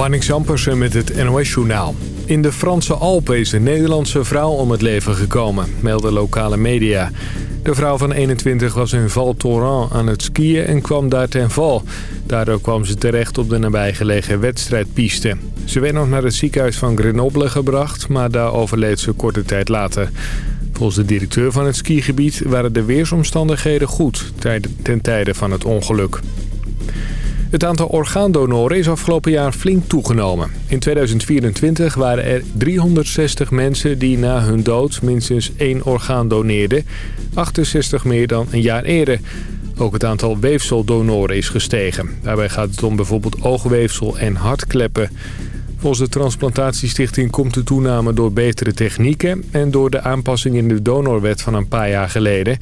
Marnix Ampersen met het NOS-journaal. In de Franse Alpen is een Nederlandse vrouw om het leven gekomen, melden lokale media. De vrouw van 21 was in Val Thorens aan het skiën en kwam daar ten val. Daardoor kwam ze terecht op de nabijgelegen wedstrijdpiste. Ze werd nog naar het ziekenhuis van Grenoble gebracht, maar daar overleed ze korte tijd later. Volgens de directeur van het skigebied waren de weersomstandigheden goed ten tijde van het ongeluk. Het aantal orgaandonoren is afgelopen jaar flink toegenomen. In 2024 waren er 360 mensen die na hun dood minstens één orgaan doneerden. 68 meer dan een jaar eerder. Ook het aantal weefseldonoren is gestegen. Daarbij gaat het om bijvoorbeeld oogweefsel en hartkleppen. Volgens de Transplantatiestichting komt de toename door betere technieken... en door de aanpassing in de donorwet van een paar jaar geleden...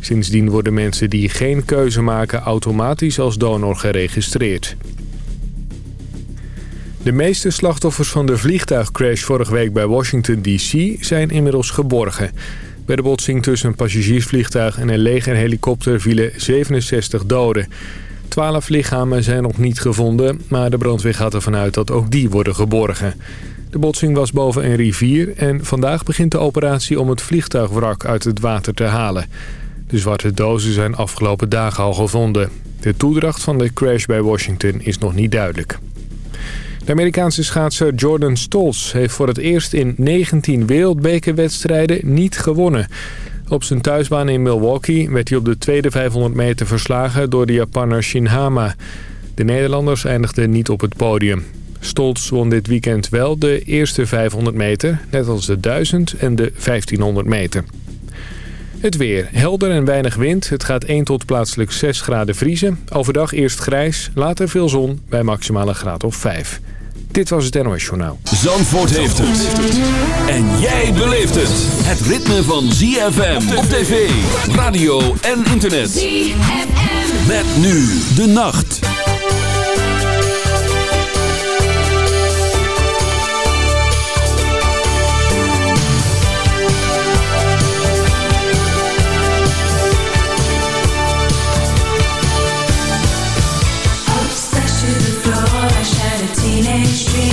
Sindsdien worden mensen die geen keuze maken automatisch als donor geregistreerd. De meeste slachtoffers van de vliegtuigcrash vorige week bij Washington D.C. zijn inmiddels geborgen. Bij de botsing tussen een passagiersvliegtuig en een legerhelikopter vielen 67 doden. 12 lichamen zijn nog niet gevonden, maar de brandweer gaat ervan uit dat ook die worden geborgen. De botsing was boven een rivier en vandaag begint de operatie om het vliegtuigwrak uit het water te halen. De zwarte dozen zijn afgelopen dagen al gevonden. De toedracht van de crash bij Washington is nog niet duidelijk. De Amerikaanse schaatser Jordan Stolz heeft voor het eerst in 19 wereldbekerwedstrijden niet gewonnen. Op zijn thuisbaan in Milwaukee werd hij op de tweede 500 meter verslagen door de Japanner Shinhama. De Nederlanders eindigden niet op het podium. Stolz won dit weekend wel de eerste 500 meter, net als de 1000 en de 1500 meter. Het weer. Helder en weinig wind. Het gaat 1 tot plaatselijk 6 graden vriezen. Overdag eerst grijs, later veel zon bij maximale graad of 5. Dit was het NOS Journaal. Zandvoort heeft het. En jij beleeft het. Het ritme van ZFM op tv, radio en internet. ZFM. Met nu de nacht. teenage dream.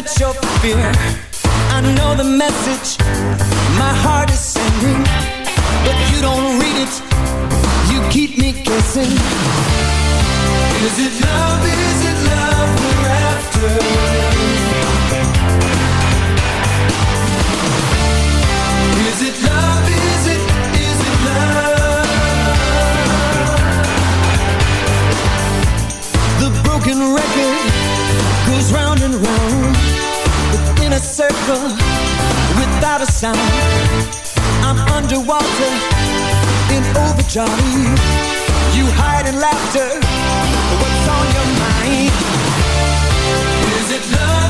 Let your fear. I know the message my heart is sending, but you don't read it. You keep me guessing. Is it love? Is it love we're after? circle without a sound. I'm underwater in overdrive. You hide in laughter. What's on your mind? Is it love?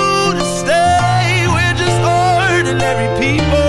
ordinary people.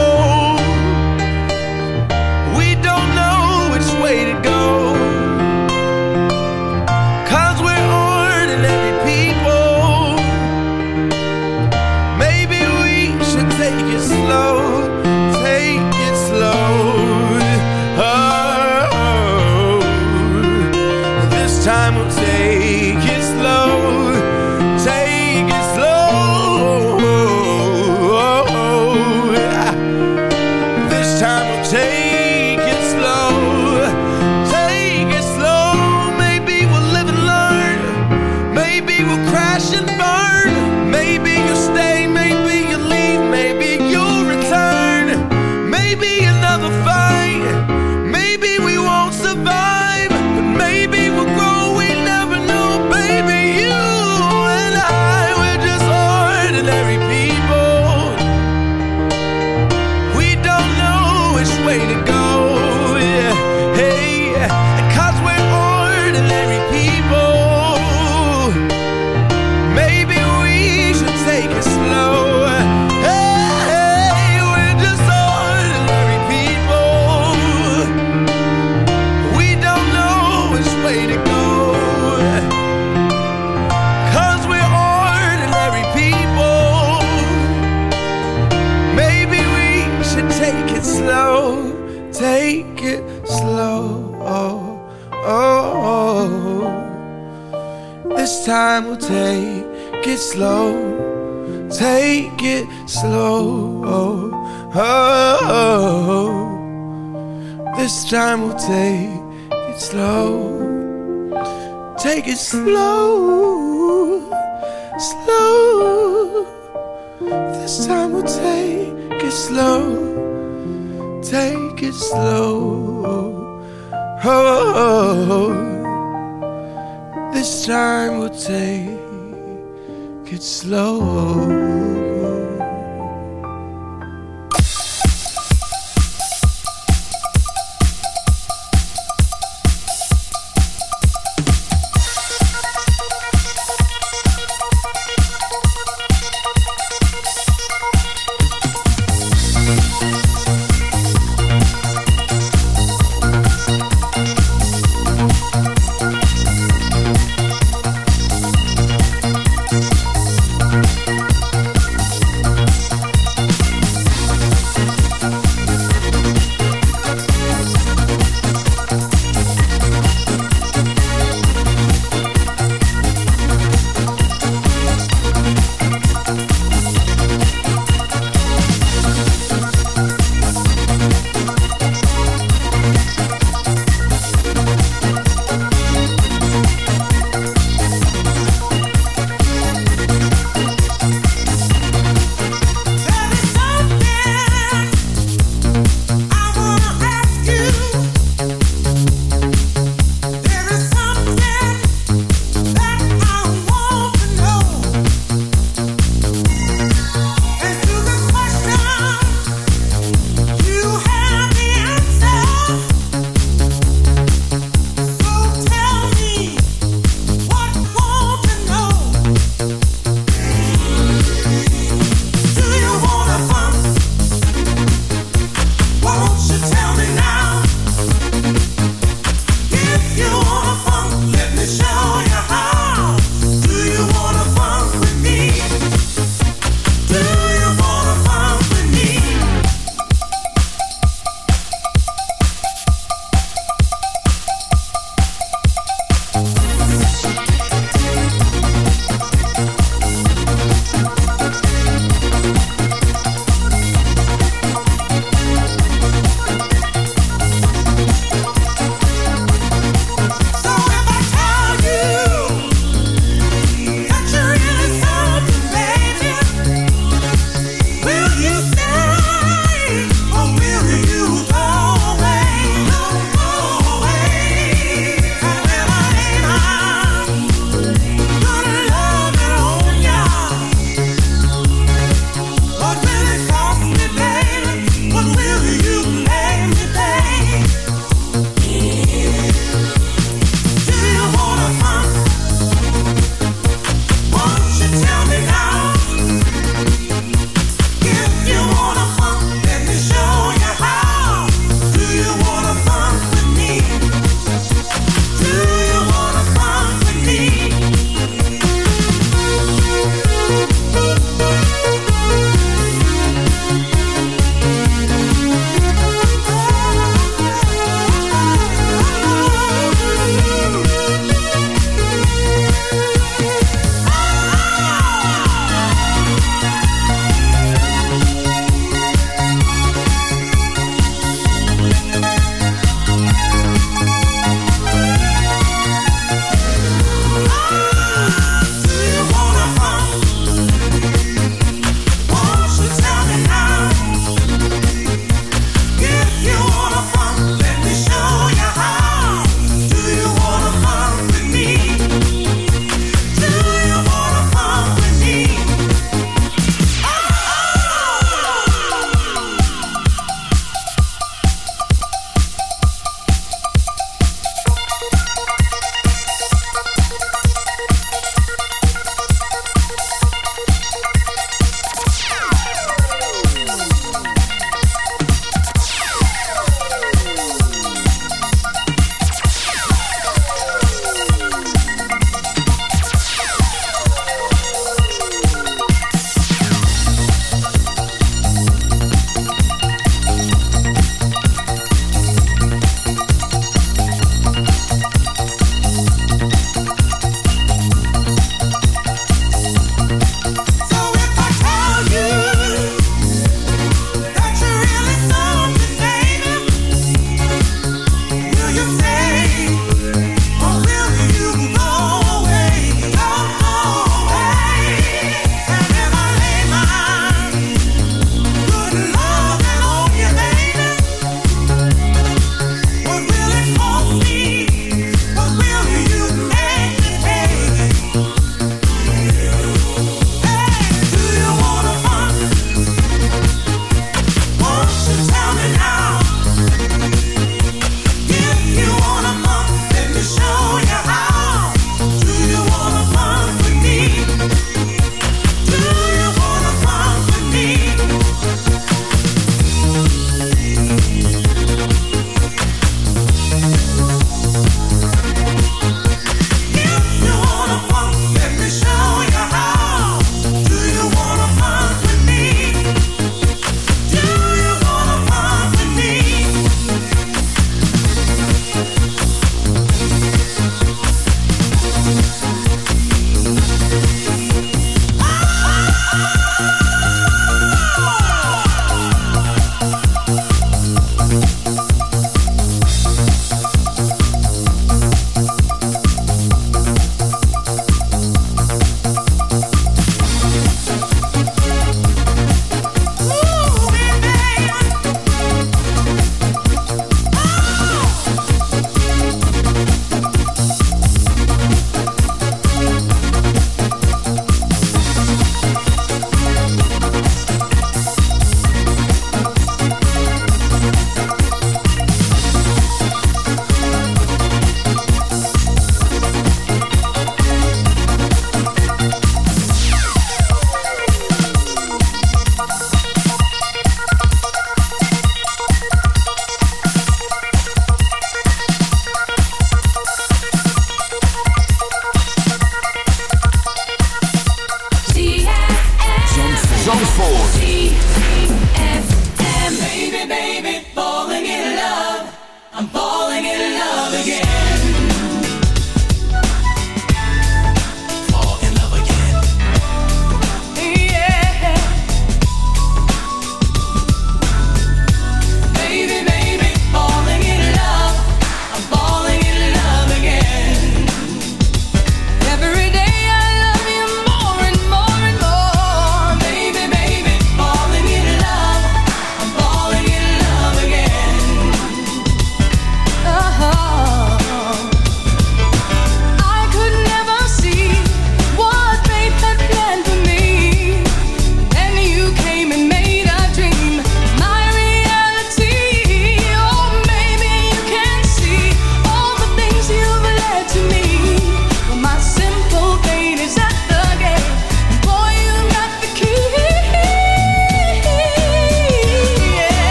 It slow.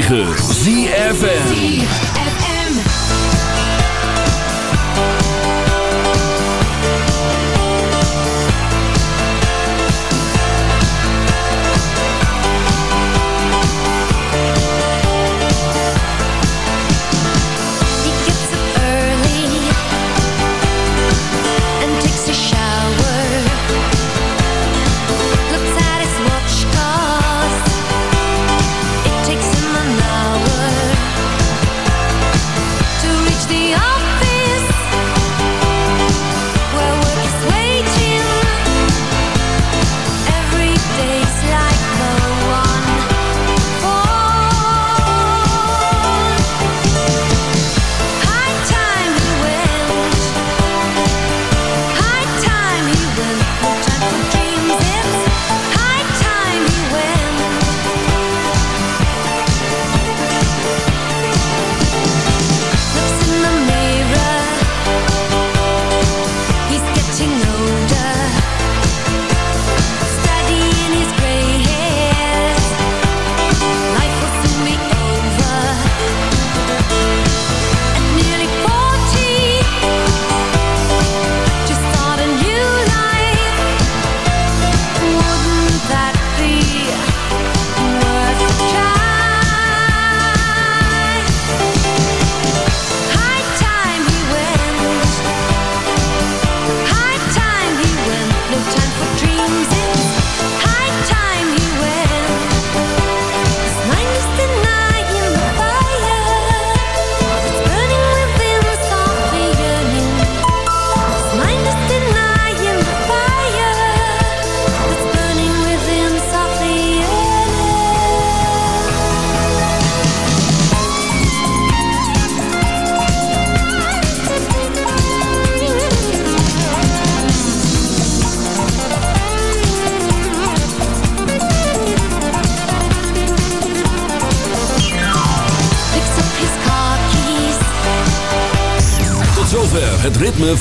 9.